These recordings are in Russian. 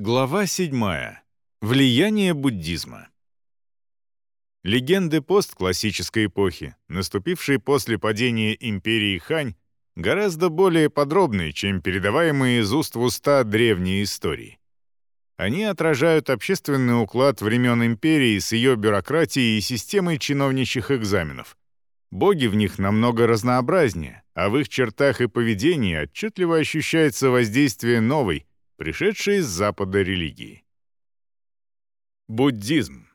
Глава 7. Влияние буддизма. Легенды постклассической эпохи, наступившие после падения империи Хань, гораздо более подробны, чем передаваемые из уст в уста древние истории. Они отражают общественный уклад времен империи с ее бюрократией и системой чиновничьих экзаменов. Боги в них намного разнообразнее, а в их чертах и поведении отчетливо ощущается воздействие новой, пришедшей с Запада религии. Буддизм.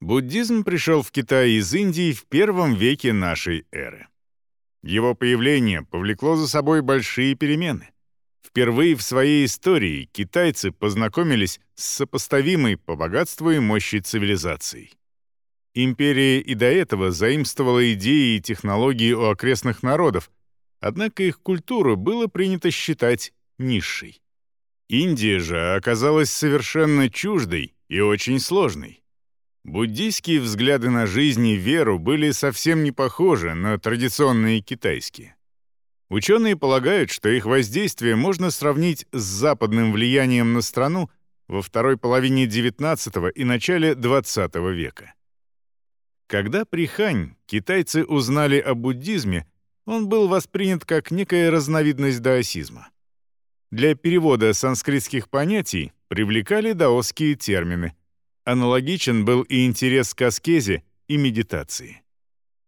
Буддизм пришел в Китай из Индии в первом веке нашей эры. Его появление повлекло за собой большие перемены. Впервые в своей истории китайцы познакомились с сопоставимой по богатству и мощи цивилизацией. Империя и до этого заимствовала идеи и технологии у окрестных народов, однако их культуру было принято считать низшей. Индия же оказалась совершенно чуждой и очень сложной. Буддийские взгляды на жизнь и веру были совсем не похожи на традиционные китайские. Ученые полагают, что их воздействие можно сравнить с западным влиянием на страну во второй половине XIX и начале XX века. Когда при Хань китайцы узнали о буддизме, он был воспринят как некая разновидность даосизма. Для перевода санскритских понятий привлекали даосские термины. Аналогичен был и интерес к аскезе и медитации.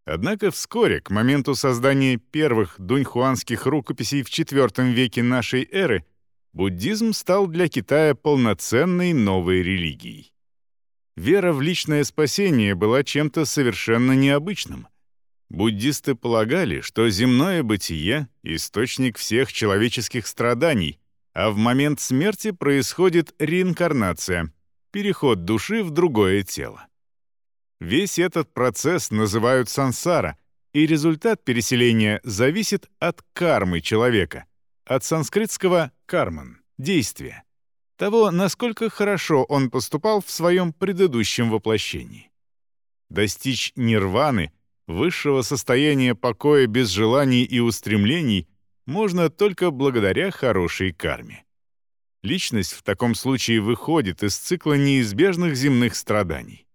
Однако вскоре, к моменту создания первых дуньхуанских рукописей в IV веке нашей эры, буддизм стал для Китая полноценной новой религией. Вера в личное спасение была чем-то совершенно необычным. Буддисты полагали, что земное бытие — источник всех человеческих страданий, а в момент смерти происходит реинкарнация, переход души в другое тело. Весь этот процесс называют сансара, и результат переселения зависит от кармы человека, от санскритского «карман» — действия, того, насколько хорошо он поступал в своем предыдущем воплощении. Достичь нирваны — Высшего состояния покоя без желаний и устремлений можно только благодаря хорошей карме. Личность в таком случае выходит из цикла неизбежных земных страданий.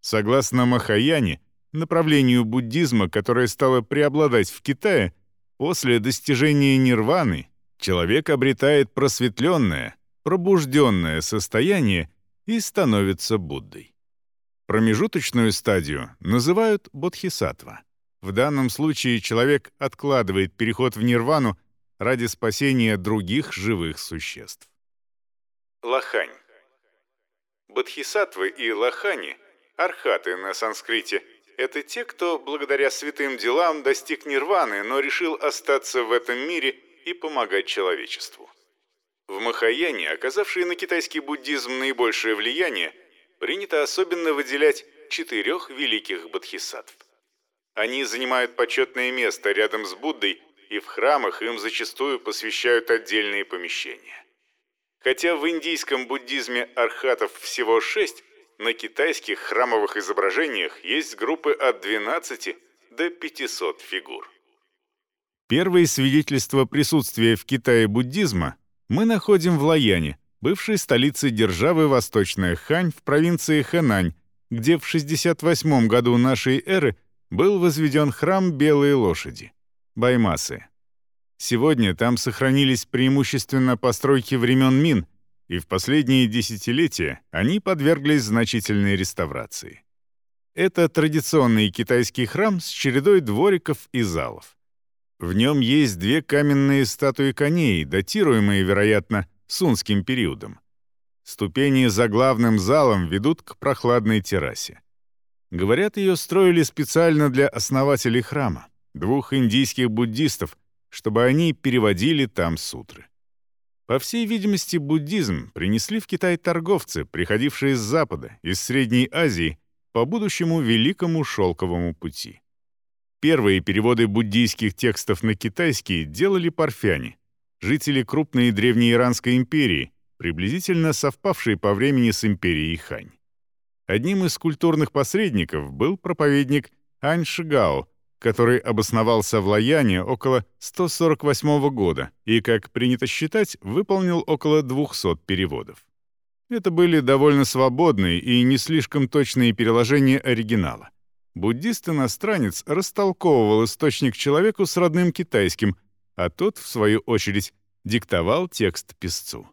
Согласно Махаяне, направлению буддизма, которое стало преобладать в Китае, после достижения нирваны человек обретает просветленное, пробужденное состояние и становится Буддой. Промежуточную стадию называют бодхисаттва. В данном случае человек откладывает переход в нирвану ради спасения других живых существ. Лохань. Бодхисаттвы и лохани, архаты на санскрите, это те, кто благодаря святым делам достиг нирваны, но решил остаться в этом мире и помогать человечеству. В Махаяне, оказавшие на китайский буддизм наибольшее влияние, принято особенно выделять четырех великих бодхисаттв. Они занимают почетное место рядом с Буддой, и в храмах им зачастую посвящают отдельные помещения. Хотя в индийском буддизме архатов всего шесть, на китайских храмовых изображениях есть группы от 12 до 500 фигур. Первые свидетельства присутствия в Китае буддизма мы находим в Лаяне, бывшей столице державы Восточная Хань в провинции Хэнань, где в 68 году нашей эры был возведен храм Белой лошади — Баймасы. Сегодня там сохранились преимущественно постройки времен Мин, и в последние десятилетия они подверглись значительной реставрации. Это традиционный китайский храм с чередой двориков и залов. В нем есть две каменные статуи коней, датируемые, вероятно, сунским периодом. Ступени за главным залом ведут к прохладной террасе. Говорят, ее строили специально для основателей храма, двух индийских буддистов, чтобы они переводили там сутры. По всей видимости, буддизм принесли в Китай торговцы, приходившие с Запада, из Средней Азии, по будущему Великому Шелковому пути. Первые переводы буддийских текстов на китайский делали парфяне, жители крупной древней Иранской империи, приблизительно совпавшей по времени с империей Хань. Одним из культурных посредников был проповедник Ань Шигао, который обосновался в Лаяне около 148 года и, как принято считать, выполнил около 200 переводов. Это были довольно свободные и не слишком точные переложения оригинала. Буддист-иностранец растолковывал источник человеку с родным китайским, а тот, в свою очередь, диктовал текст писцу.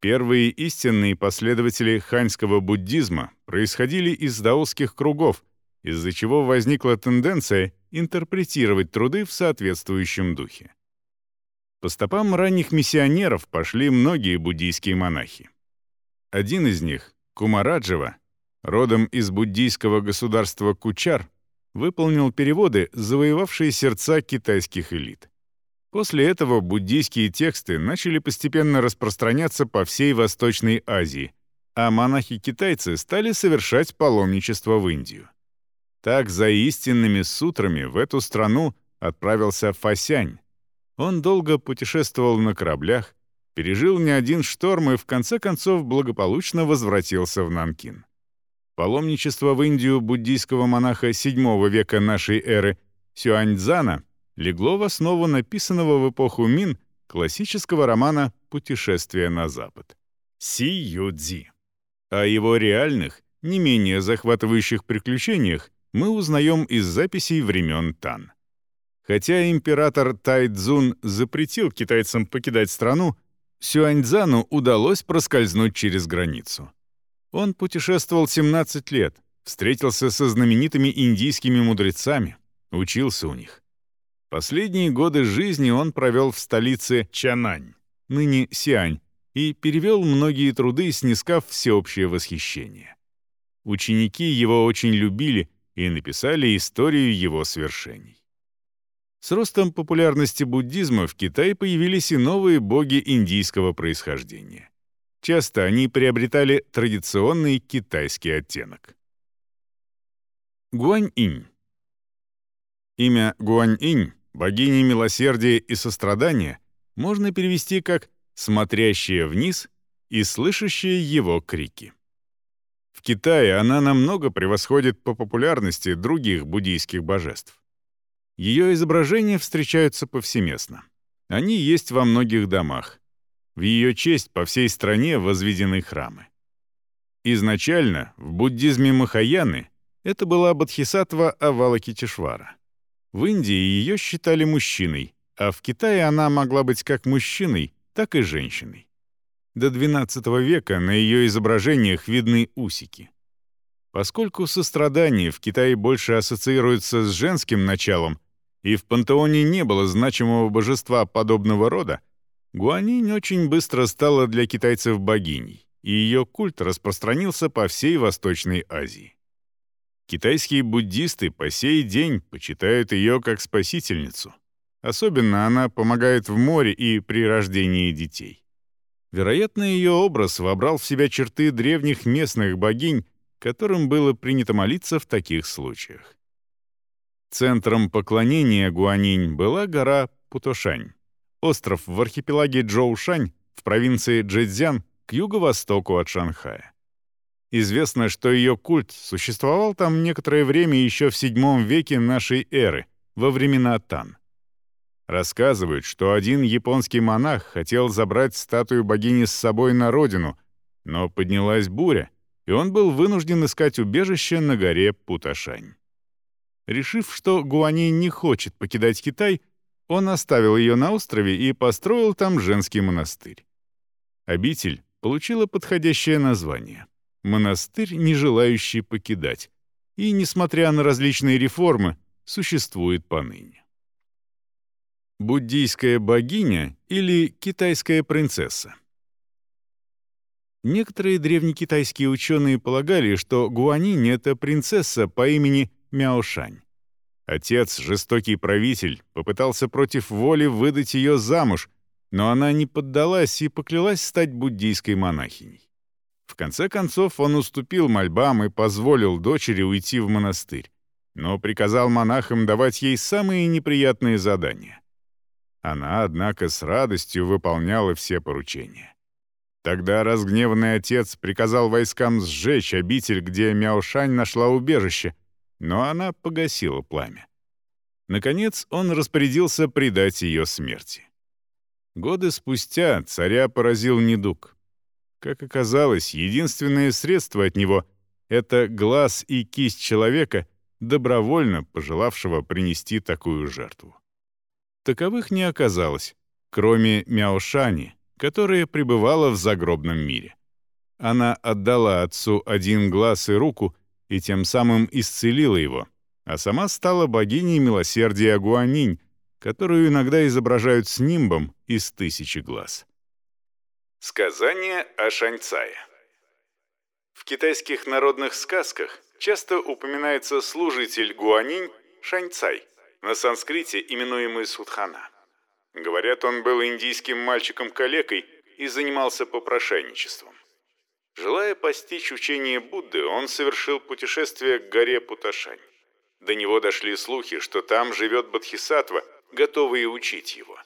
Первые истинные последователи ханьского буддизма происходили из даосских кругов, из-за чего возникла тенденция интерпретировать труды в соответствующем духе. По стопам ранних миссионеров пошли многие буддийские монахи. Один из них, Кумараджева, родом из буддийского государства Кучар, выполнил переводы, завоевавшие сердца китайских элит. После этого буддийские тексты начали постепенно распространяться по всей Восточной Азии, а монахи-китайцы стали совершать паломничество в Индию. Так за истинными сутрами в эту страну отправился Фасянь. Он долго путешествовал на кораблях, пережил не один шторм и в конце концов благополучно возвратился в Нанкин. Паломничество в Индию буддийского монаха VII века нашей эры Сюаньцзана легло в основу написанного в эпоху Мин классического романа «Путешествие на запад» Си Юдзи. О его реальных, не менее захватывающих приключениях мы узнаем из записей времен Тан. Хотя император Тайцзун запретил китайцам покидать страну, Сюаньцзану удалось проскользнуть через границу. Он путешествовал 17 лет, встретился со знаменитыми индийскими мудрецами, учился у них. Последние годы жизни он провел в столице Чанань, ныне Сиань, и перевел многие труды, снискав всеобщее восхищение. Ученики его очень любили и написали историю его свершений. С ростом популярности буддизма в Китае появились и новые боги индийского происхождения. Часто они приобретали традиционный китайский оттенок. Гуань-инь. Имя Гуань-инь богини милосердия и сострадания, можно перевести как «смотрящая вниз» и слышащая его крики. В Китае она намного превосходит по популярности других буддийских божеств. Ее изображения встречаются повсеместно. Они есть во многих домах. В ее честь по всей стране возведены храмы. Изначально в буддизме Махаяны это была Бодхисаттва Авалокитешвара. В Индии ее считали мужчиной, а в Китае она могла быть как мужчиной, так и женщиной. До XII века на ее изображениях видны усики. Поскольку сострадание в Китае больше ассоциируется с женским началом, и в пантеоне не было значимого божества подобного рода, Гуанинь очень быстро стала для китайцев богиней, и ее культ распространился по всей Восточной Азии. Китайские буддисты по сей день почитают ее как спасительницу. Особенно она помогает в море и при рождении детей. Вероятно, ее образ вобрал в себя черты древних местных богинь, которым было принято молиться в таких случаях. Центром поклонения Гуанинь была гора Путошань, остров в архипелаге Джоушань в провинции Джэцзян к юго-востоку от Шанхая. Известно, что ее культ существовал там некоторое время еще в VII веке нашей эры, во времена Тан. Рассказывают, что один японский монах хотел забрать статую богини с собой на родину, но поднялась буря, и он был вынужден искать убежище на горе Путашань. Решив, что Гуани не хочет покидать Китай, он оставил ее на острове и построил там женский монастырь. Обитель получила подходящее название монастырь, не желающий покидать, и, несмотря на различные реформы, существует поныне. Буддийская богиня или китайская принцесса Некоторые древнекитайские ученые полагали, что Гуанинь — это принцесса по имени Мяошань. Отец, жестокий правитель, попытался против воли выдать ее замуж, но она не поддалась и поклялась стать буддийской монахиней. В конце концов он уступил мольбам и позволил дочери уйти в монастырь, но приказал монахам давать ей самые неприятные задания. Она, однако, с радостью выполняла все поручения. Тогда разгневанный отец приказал войскам сжечь обитель, где Мяошань нашла убежище, но она погасила пламя. Наконец, он распорядился предать ее смерти. Годы спустя царя поразил недуг. Как оказалось, единственное средство от него — это глаз и кисть человека, добровольно пожелавшего принести такую жертву. Таковых не оказалось, кроме Мяошани, которая пребывала в загробном мире. Она отдала отцу один глаз и руку и тем самым исцелила его, а сама стала богиней милосердия Гуанинь, которую иногда изображают с нимбом из тысячи глаз. Сказание о Шаньцае В китайских народных сказках часто упоминается служитель Гуанинь Шаньцай, на санскрите именуемый Судхана. Говорят, он был индийским мальчиком-калекой и занимался попрошайничеством. Желая постичь учение Будды, он совершил путешествие к горе Путашань. До него дошли слухи, что там живет Бодхисаттва, готовый учить его.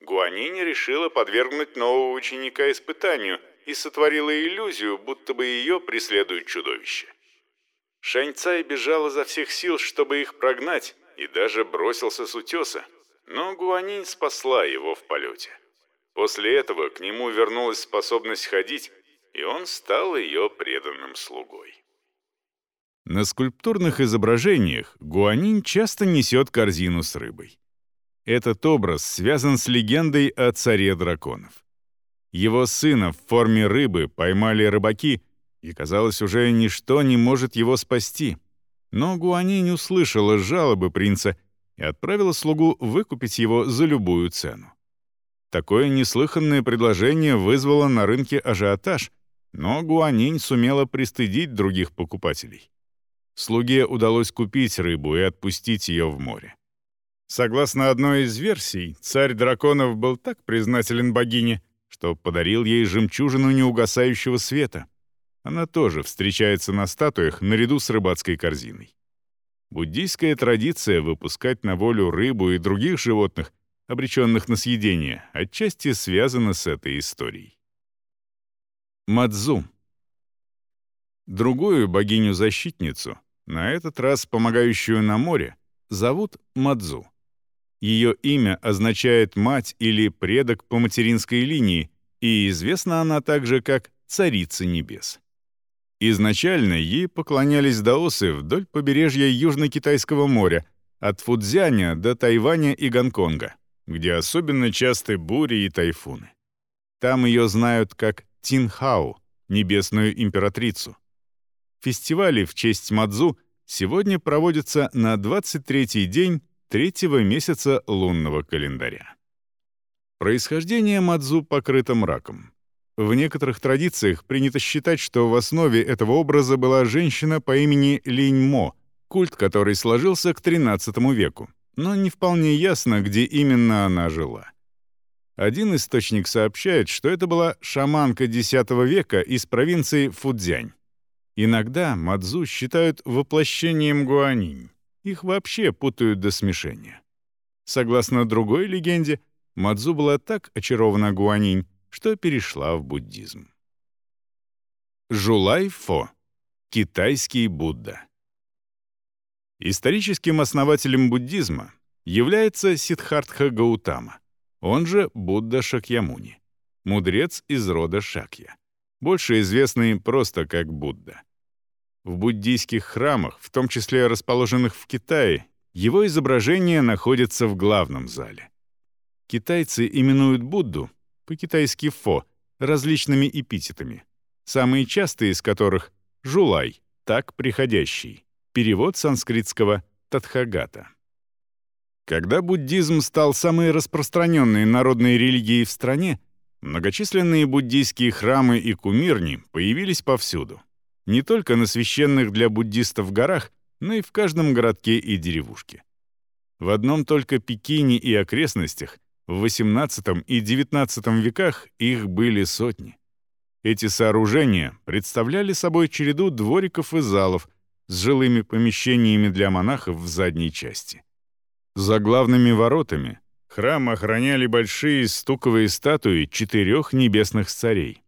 Гуанинь решила подвергнуть нового ученика испытанию и сотворила иллюзию, будто бы ее преследует чудовище. Шаньцай бежал изо всех сил, чтобы их прогнать, и даже бросился с утеса, но Гуанинь спасла его в полете. После этого к нему вернулась способность ходить, и он стал ее преданным слугой. На скульптурных изображениях Гуанинь часто несет корзину с рыбой. Этот образ связан с легендой о царе драконов. Его сына в форме рыбы поймали рыбаки, и, казалось, уже ничто не может его спасти. Но Гуанинь услышала жалобы принца и отправила слугу выкупить его за любую цену. Такое неслыханное предложение вызвало на рынке ажиотаж, но Гуанинь сумела пристыдить других покупателей. Слуге удалось купить рыбу и отпустить ее в море. Согласно одной из версий, царь драконов был так признателен богине, что подарил ей жемчужину неугасающего света. Она тоже встречается на статуях наряду с рыбацкой корзиной. Буддийская традиция выпускать на волю рыбу и других животных, обреченных на съедение, отчасти связана с этой историей. Мадзу. Другую богиню-защитницу, на этот раз помогающую на море, зовут Мадзу. Ее имя означает «мать» или «предок» по материнской линии, и известна она также как «царица небес». Изначально ей поклонялись даосы вдоль побережья Южно-Китайского моря, от Фудзяня до Тайваня и Гонконга, где особенно часты бури и тайфуны. Там ее знают как Тинхау, небесную императрицу. Фестивали в честь Мадзу сегодня проводятся на 23-й день третьего месяца лунного календаря. Происхождение Мадзу покрыто мраком. В некоторых традициях принято считать, что в основе этого образа была женщина по имени Линь-Мо, культ которой сложился к XIII веку, но не вполне ясно, где именно она жила. Один источник сообщает, что это была шаманка X века из провинции Фудзянь. Иногда Мадзу считают воплощением гуанинь. Их вообще путают до смешения. Согласно другой легенде, Мадзу была так очарована Гуанинь, что перешла в буддизм. Жулай Фо. Китайский Будда. Историческим основателем буддизма является Сиддхартха Гаутама, он же Будда Шакьямуни, мудрец из рода Шакья, больше известный просто как Будда. В буддийских храмах, в том числе расположенных в Китае, его изображение находится в главном зале. Китайцы именуют Будду, по-китайски «фо», различными эпитетами, самые частые из которых — «жулай», «так приходящий», перевод санскритского «татхагата». Когда буддизм стал самой распространенной народной религией в стране, многочисленные буддийские храмы и кумирни появились повсюду не только на священных для буддистов горах, но и в каждом городке и деревушке. В одном только Пекине и окрестностях в XVIII и XIX веках их были сотни. Эти сооружения представляли собой череду двориков и залов с жилыми помещениями для монахов в задней части. За главными воротами храм охраняли большие стуковые статуи четырех небесных царей.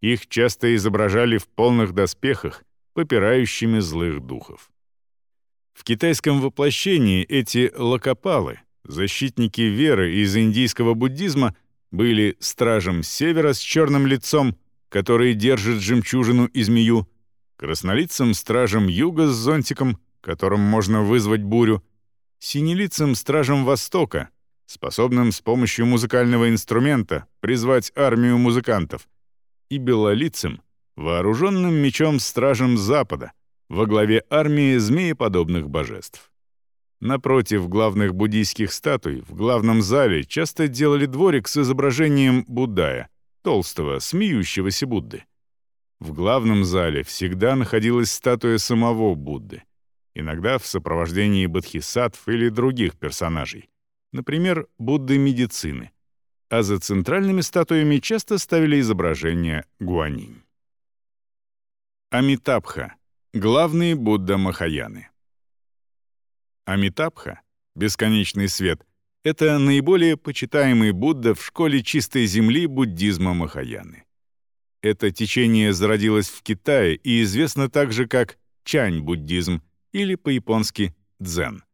Их часто изображали в полных доспехах, попирающими злых духов. В китайском воплощении эти лакопалы, защитники веры из индийского буддизма, были стражем севера с черным лицом, который держит жемчужину и змею, краснолицым стражем юга с зонтиком, которым можно вызвать бурю, синелицым стражем востока, способным с помощью музыкального инструмента призвать армию музыкантов, и белолицым, вооруженным мечом стражем запада, во главе армии змееподобных божеств. Напротив главных буддийских статуй в главном зале часто делали дворик с изображением Буддая, толстого, смеющегося Будды. В главном зале всегда находилась статуя самого Будды, иногда в сопровождении бодхисаттв или других персонажей, например, Будды медицины, а за центральными статуями часто ставили изображение Гуанинь. Амитабха — главный Будда Махаяны. Амитабха, бесконечный свет, это наиболее почитаемый Будда в школе чистой земли буддизма Махаяны. Это течение зародилось в Китае и известно также как чань-буддизм или по-японски дзен.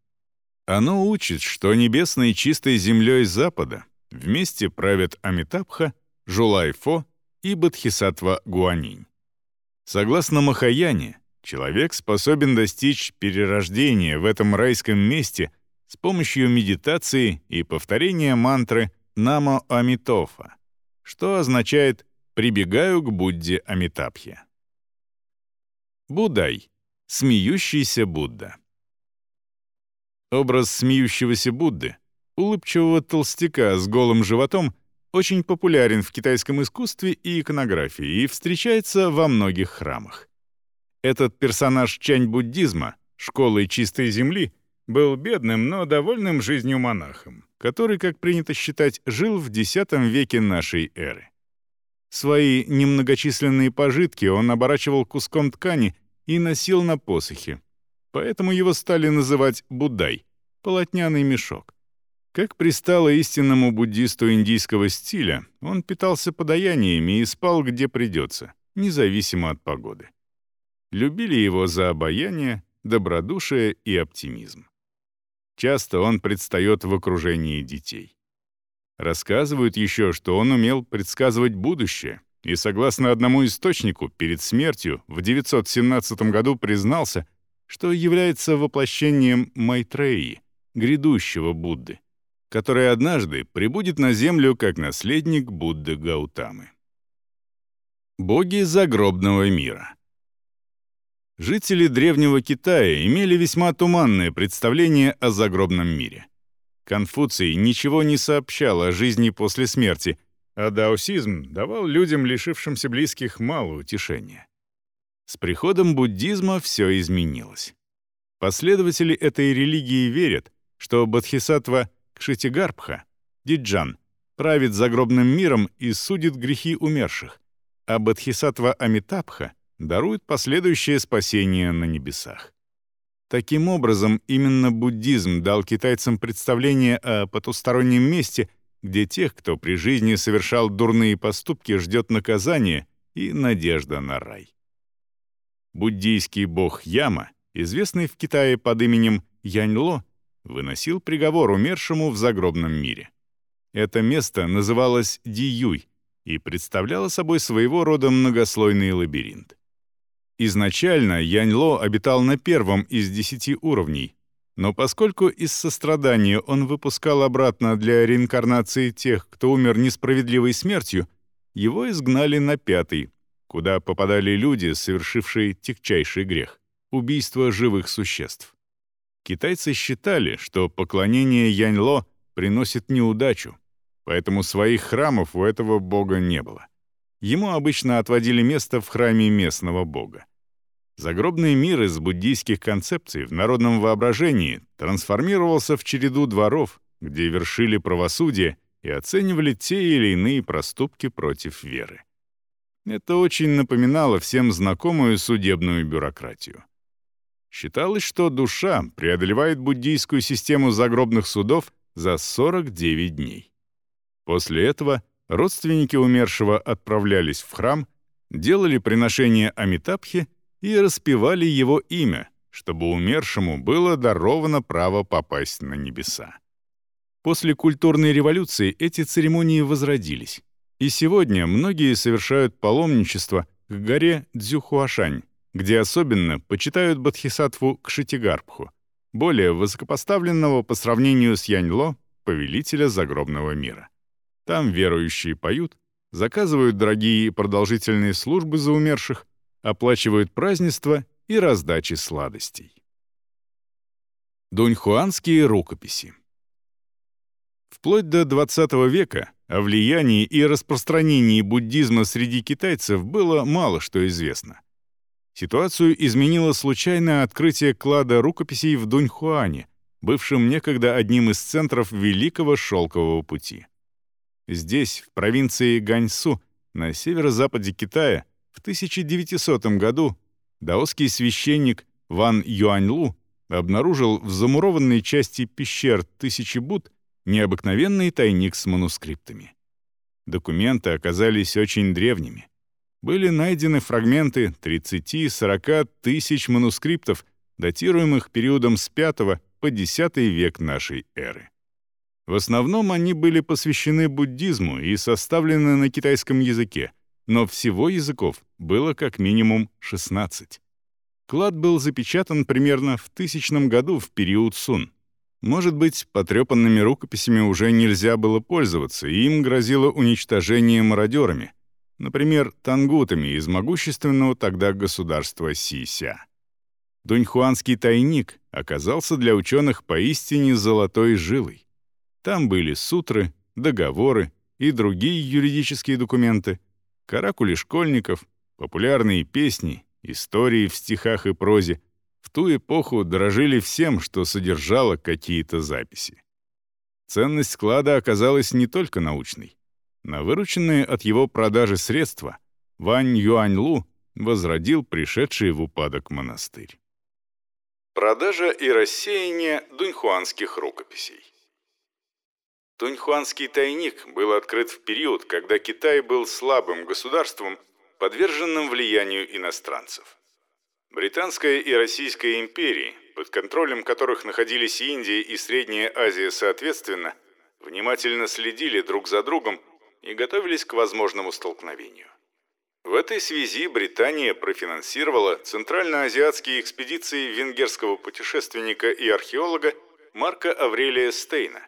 Оно учит, что небесной чистой землей Запада вместе правят Амитабха, Жулайфо и Бодхисаттва Гуанинь. Согласно Махаяне, Человек способен достичь перерождения в этом райском месте с помощью медитации и повторения мантры «Намо Амитофа», что означает «прибегаю к Будде Амитабхе». Будай — смеющийся Будда. Образ смеющегося Будды, улыбчивого толстяка с голым животом, очень популярен в китайском искусстве и иконографии и встречается во многих храмах. Этот персонаж чань-буддизма, школы чистой земли, был бедным, но довольным жизнью монахом, который, как принято считать, жил в X веке нашей эры. Свои немногочисленные пожитки он оборачивал куском ткани и носил на посохе. Поэтому его стали называть Буддай — полотняный мешок. Как пристало истинному буддисту индийского стиля, он питался подаяниями и спал где придется, независимо от погоды любили его за обаяние, добродушие и оптимизм. Часто он предстает в окружении детей. Рассказывают еще, что он умел предсказывать будущее, и, согласно одному источнику, перед смертью в 917 году признался, что является воплощением Майтреи, грядущего Будды, который однажды прибудет на Землю как наследник Будды Гаутамы. Боги загробного мира — Жители древнего Китая имели весьма туманное представление о загробном мире. Конфуций ничего не сообщал о жизни после смерти, а даосизм давал людям, лишившимся близких, мало утешения. С приходом буддизма все изменилось. Последователи этой религии верят, что Бодхисаттва Кшитигарбха, Диджан, правит загробным миром и судит грехи умерших, а Бодхисаттва Амитабха — дарует последующее спасение на небесах. Таким образом, именно буддизм дал китайцам представление о потустороннем месте, где тех, кто при жизни совершал дурные поступки, ждет наказание и надежда на рай. Буддийский бог Яма, известный в Китае под именем Яньло, выносил приговор умершему в загробном мире. Это место называлось Диюй и представляло собой своего рода многослойный лабиринт. Изначально Яньло обитал на первом из десяти уровней, но поскольку из сострадания он выпускал обратно для реинкарнации тех, кто умер несправедливой смертью, его изгнали на пятый, куда попадали люди, совершившие тягчайший грех — убийство живых существ. Китайцы считали, что поклонение Яньло приносит неудачу, поэтому своих храмов у этого бога не было. Ему обычно отводили место в храме местного бога. Загробный мир из буддийских концепций в народном воображении трансформировался в череду дворов, где вершили правосудие и оценивали те или иные проступки против веры. Это очень напоминало всем знакомую судебную бюрократию. Считалось, что душа преодолевает буддийскую систему загробных судов за 49 дней. После этого родственники умершего отправлялись в храм, делали приношение Амитабхе и распевали его имя, чтобы умершему было даровано право попасть на небеса. После культурной революции эти церемонии возродились, и сегодня многие совершают паломничество к горе Дзюхуашань, где особенно почитают Бодхисаттву Кшитигарбху, более высокопоставленного по сравнению с Яньло, повелителя загробного мира. Там верующие поют, заказывают дорогие и продолжительные службы за умерших, оплачивают празднества и раздачи сладостей. Дуньхуанские рукописи Вплоть до XX века о влиянии и распространении буддизма среди китайцев было мало что известно. Ситуацию изменило случайное открытие клада рукописей в Дуньхуане, бывшем некогда одним из центров Великого Шелкового пути. Здесь, в провинции Ганьсу, на северо-западе Китая, в 1900 году даосский священник Ван Юаньлу обнаружил в замурованной части пещер Тысячи Буд необыкновенный тайник с манускриптами. Документы оказались очень древними. Были найдены фрагменты 30-40 тысяч манускриптов, датируемых периодом с V по X век нашей эры. В основном они были посвящены буддизму и составлены на китайском языке, но всего языков было как минимум 16. Клад был запечатан примерно в тысячном году в период Сун. Может быть, потрепанными рукописями уже нельзя было пользоваться, и им грозило уничтожение мародерами, например, тангутами из могущественного тогда государства Сися. Дуньхуанский тайник оказался для ученых поистине золотой жилой. Там были сутры, договоры и другие юридические документы, каракули школьников, популярные песни, истории в стихах и прозе, в ту эпоху дорожили всем, что содержало какие-то записи. Ценность склада оказалась не только научной. На вырученные от его продажи средства Вань Юаньлу возродил пришедший в упадок монастырь. Продажа и рассеяние дуньхуанских рукописей Туньхуанский тайник был открыт в период, когда Китай был слабым государством, подверженным влиянию иностранцев. Британская и Российская империи, под контролем которых находились Индия и Средняя Азия соответственно, внимательно следили друг за другом и готовились к возможному столкновению. В этой связи Британия профинансировала центральноазиатские экспедиции венгерского путешественника и археолога Марка Аврелия Стейна,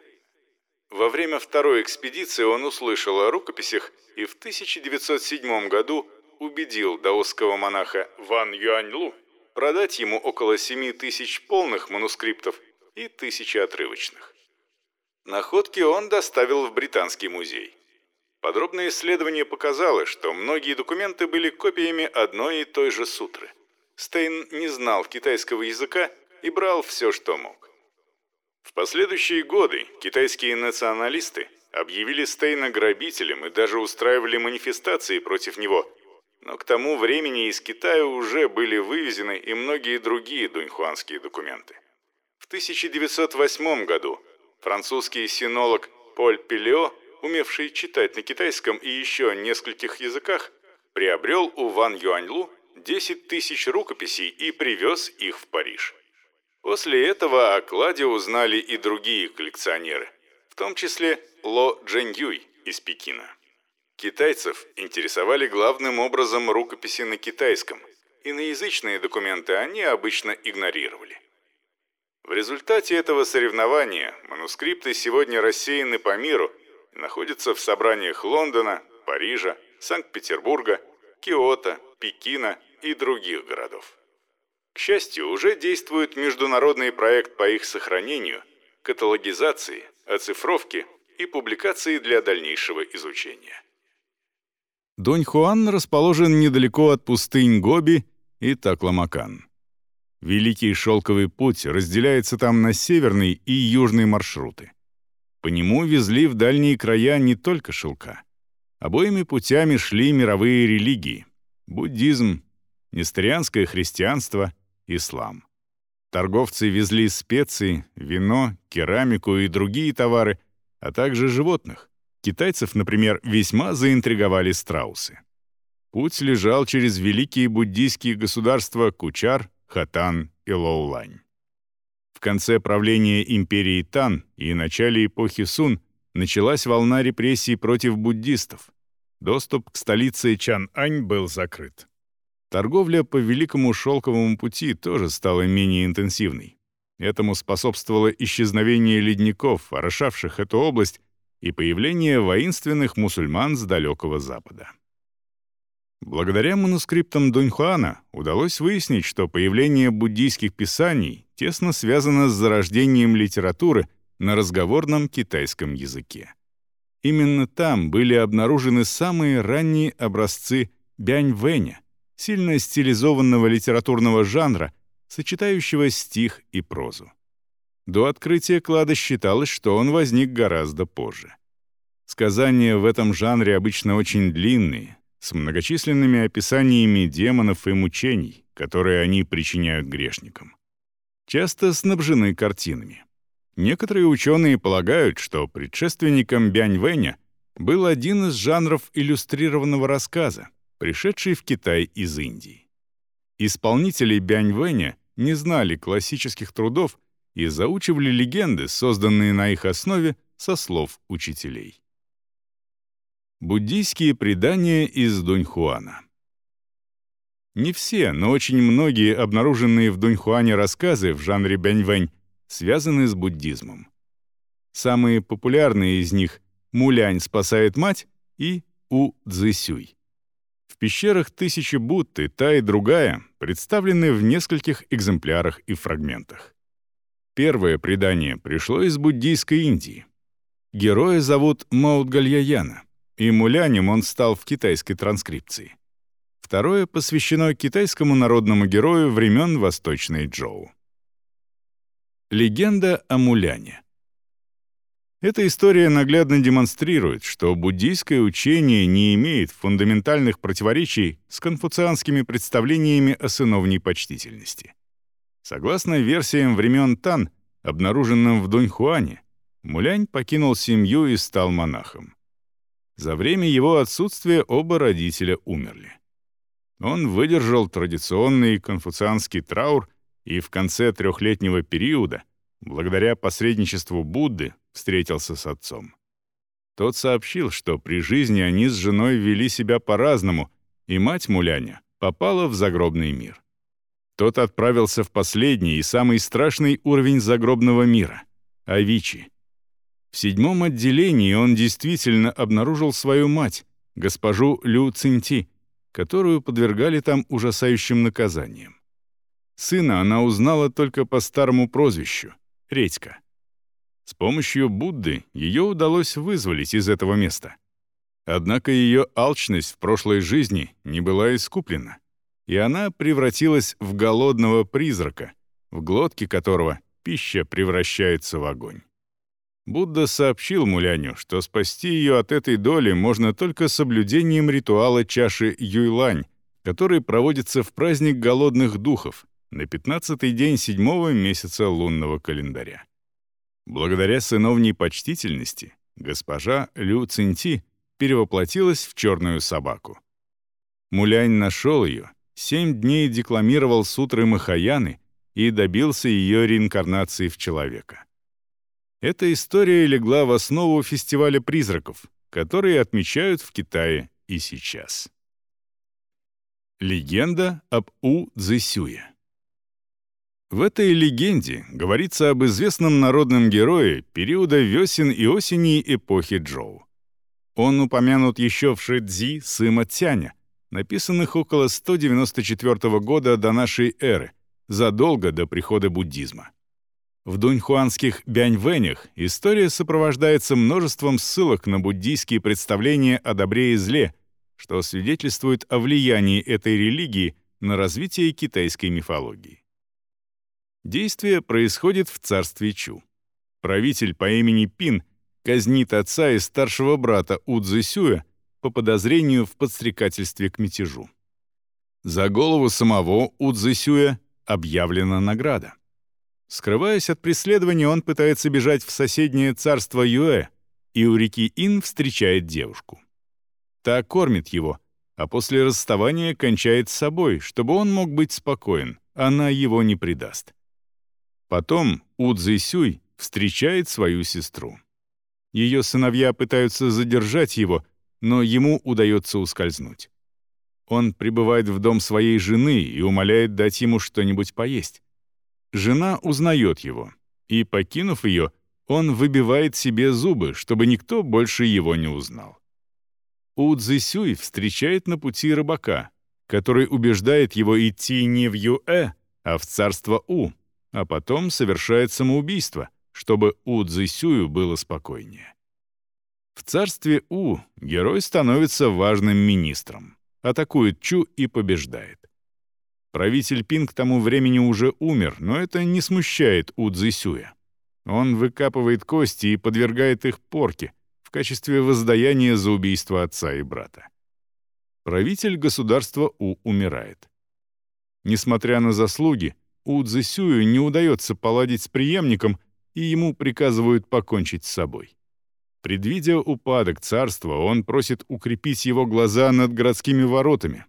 во время второй экспедиции он услышал о рукописях и в 1907 году убедил даосского монаха Ван Юаньлу продать ему около 7 тысяч полных манускриптов и тысячи отрывочных. Находки он доставил в Британский музей. Подробное исследование показало, что многие документы были копиями одной и той же сутры. Стейн не знал китайского языка и брал все, что мог. В последующие годы китайские националисты объявили Стейна грабителем и даже устраивали манифестации против него, но к тому времени из Китая уже были вывезены и многие другие дуньхуанские документы. В 1908 году французский синолог Поль Пелео, умевший читать на китайском и еще нескольких языках, приобрел у Ван Юаньлу 10 тысяч рукописей и привез их в Париж. После этого о кладе узнали и другие коллекционеры, в том числе Ло Джэньюй из Пекина. Китайцев интересовали главным образом рукописи на китайском, иноязычные документы они обычно игнорировали. В результате этого соревнования манускрипты сегодня рассеяны по миру и находятся в собраниях Лондона, Парижа, Санкт-Петербурга, Киото, Пекина и других городов. К счастью, уже действует международный проект по их сохранению, каталогизации, оцифровке и публикации для дальнейшего изучения. Доньхуан расположен недалеко от пустынь Гоби и Такламакан. Великий шелковый путь разделяется там на северный и южный маршруты. По нему везли в дальние края не только шелка. Обоими путями шли мировые религии — буддизм, несторианское христианство — ислам. Торговцы везли специи, вино, керамику и другие товары, а также животных. Китайцев, например, весьма заинтриговали страусы. Путь лежал через великие буддийские государства Кучар, Хатан и Лоулань. В конце правления империи Тан и начале эпохи Сун началась волна репрессий против буддистов. Доступ к столице Чан-Ань был закрыт. Торговля по Великому Шелковому пути тоже стала менее интенсивной. Этому способствовало исчезновение ледников, орошавших эту область, и появление воинственных мусульман с Далекого Запада. Благодаря манускриптам Дуньхуана удалось выяснить, что появление буддийских писаний тесно связано с зарождением литературы на разговорном китайском языке. Именно там были обнаружены самые ранние образцы бянь-вэня, сильно стилизованного литературного жанра, сочетающего стих и прозу. До открытия клада считалось, что он возник гораздо позже. Сказания в этом жанре обычно очень длинные, с многочисленными описаниями демонов и мучений, которые они причиняют грешникам. Часто снабжены картинами. Некоторые ученые полагают, что предшественником Бянь-Вэня был один из жанров иллюстрированного рассказа, пришедший в Китай из Индии. Исполнители Бянь-Вэня не знали классических трудов и заучивали легенды, созданные на их основе со слов учителей. Буддийские предания из Дуньхуана Не все, но очень многие обнаруженные в Дуньхуане рассказы в жанре бяньвэнь связаны с буддизмом. Самые популярные из них «Мулянь спасает мать» и «У Цзысюй». В пещерах тысячи Будды та и другая представлены в нескольких экземплярах и фрагментах. Первое предание пришло из буддийской Индии. Героя зовут Маудгальяяна и мулянем он стал в китайской транскрипции. Второе посвящено китайскому народному герою времен Восточной Джоу. Легенда о Муляне. Эта история наглядно демонстрирует, что буддийское учение не имеет фундаментальных противоречий с конфуцианскими представлениями о сыновней почтительности. Согласно версиям времен Тан, обнаруженным в Дуньхуане, Мулянь покинул семью и стал монахом. За время его отсутствия оба родителя умерли. Он выдержал традиционный конфуцианский траур и в конце трехлетнего периода, благодаря посредничеству Будды, встретился с отцом. Тот сообщил, что при жизни они с женой вели себя по-разному, и мать Муляня попала в загробный мир. Тот отправился в последний и самый страшный уровень загробного мира — Авичи, в седьмом отделении он действительно обнаружил свою мать, госпожу Лю Цинти, которую подвергали там ужасающим наказаниям. Сына она узнала только по старому прозвищу — Редька. С помощью Будды ее удалось вызволить из этого места. Однако ее алчность в прошлой жизни не была искуплена, и она превратилась в голодного призрака, в глотке которого пища превращается в огонь. Будда сообщил Муляню, что спасти ее от этой доли можно только соблюдением ритуала чаши Юйлань, который проводится в праздник голодных духов на 15-й день седьмого месяца лунного календаря. Благодаря сыновней почтительности госпожа Лю Цинти перевоплотилась в черную собаку. Мулянь нашел ее, семь дней декламировал сутры Махаяны и добился ее реинкарнации в человека. Эта история легла в основу фестиваля призраков, которые отмечают в Китае и сейчас. Легенда об У Цзэсюе В этой легенде говорится об известном народном герое периода весен и осени эпохи Джоу. Он упомянут еще в Шэдзи Сыма Тяня, написанных около 194 года до нашей эры, задолго до прихода буддизма. В дуньхуанских бяньвэнях история сопровождается множеством ссылок на буддийские представления о добре и зле, что свидетельствует о влиянии этой религии на развитие китайской мифологии. Действие происходит в царстве Чу. Правитель по имени Пин казнит отца и старшего брата Удзысюя по подозрению в подстрекательстве к мятежу. За голову самого Удзысюя объявлена награда. Скрываясь от преследования, он пытается бежать в соседнее царство Юэ, и у реки Ин встречает девушку. Та кормит его, а после расставания кончает с собой, чтобы он мог быть спокоен, она его не предаст. Потом Удзи Сюй встречает свою сестру. Ее сыновья пытаются задержать его, но ему удается ускользнуть. Он прибывает в дом своей жены и умоляет дать ему что-нибудь поесть. Жена узнает его, и, покинув ее, он выбивает себе зубы, чтобы никто больше его не узнал. У Цзисюй встречает на пути рыбака, который убеждает его идти не в Юэ, а в царство У, а потом совершает самоубийство, чтобы У Цзисюю было спокойнее. В царстве У герой становится важным министром, атакует Чу и побеждает. Правитель Пинг к тому времени уже умер, но это не смущает У Цзисюя. Он выкапывает кости и подвергает их порке в качестве воздаяния за убийство отца и брата. Правитель государства У умирает. Несмотря на заслуги, У Цзисюю не удается поладить с преемником, и ему приказывают покончить с собой. Предвидя упадок царства, он просит укрепить его глаза над городскими воротами.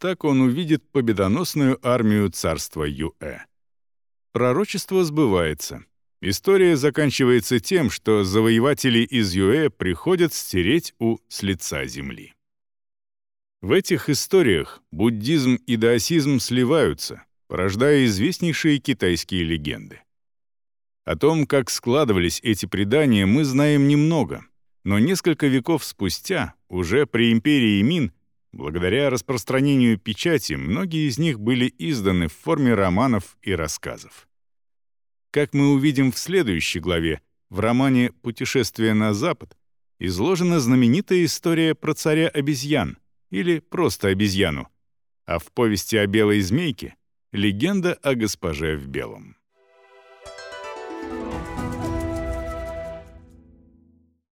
Так он увидит победоносную армию царства Юэ. Пророчество сбывается. История заканчивается тем, что завоеватели из Юэ приходят стереть У с лица земли. В этих историях буддизм и даосизм сливаются, порождая известнейшие китайские легенды. О том, как складывались эти предания, мы знаем немного, но несколько веков спустя, уже при империи Мин, благодаря распространению печати, многие из них были изданы в форме романов и рассказов. Как мы увидим в следующей главе, в романе «Путешествие на Запад» изложена знаменитая история про царя обезьян, или просто обезьяну, а в повести о белой змейке — легенда о госпоже в белом.